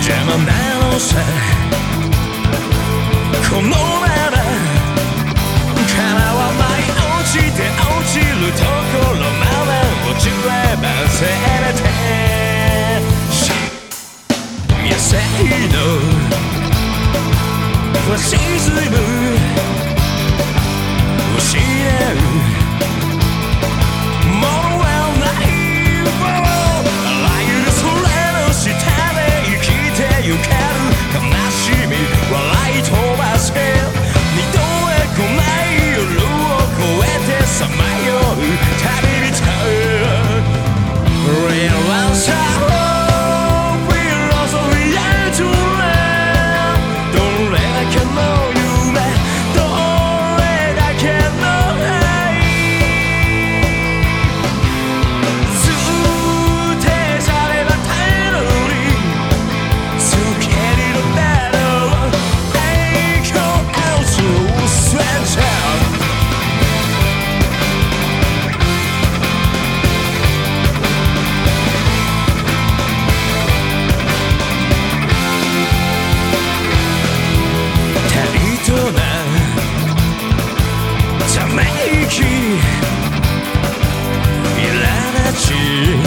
邪魔なのさこのまま叶わない落ちて落ちるところまで落ちればせれて野生のファシズム失うものはないいらなち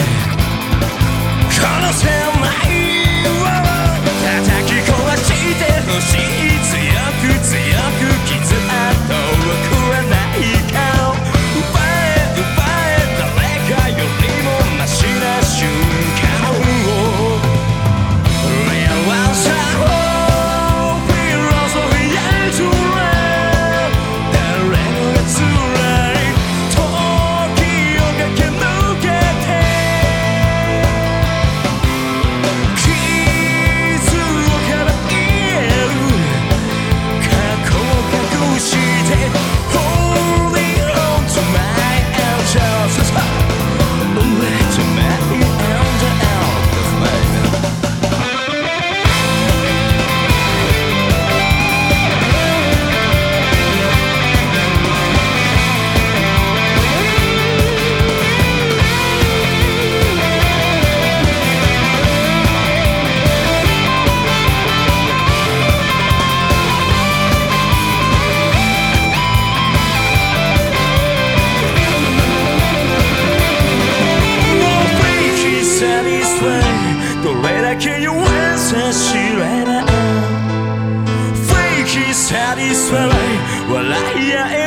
知れば Fake is 笑い合え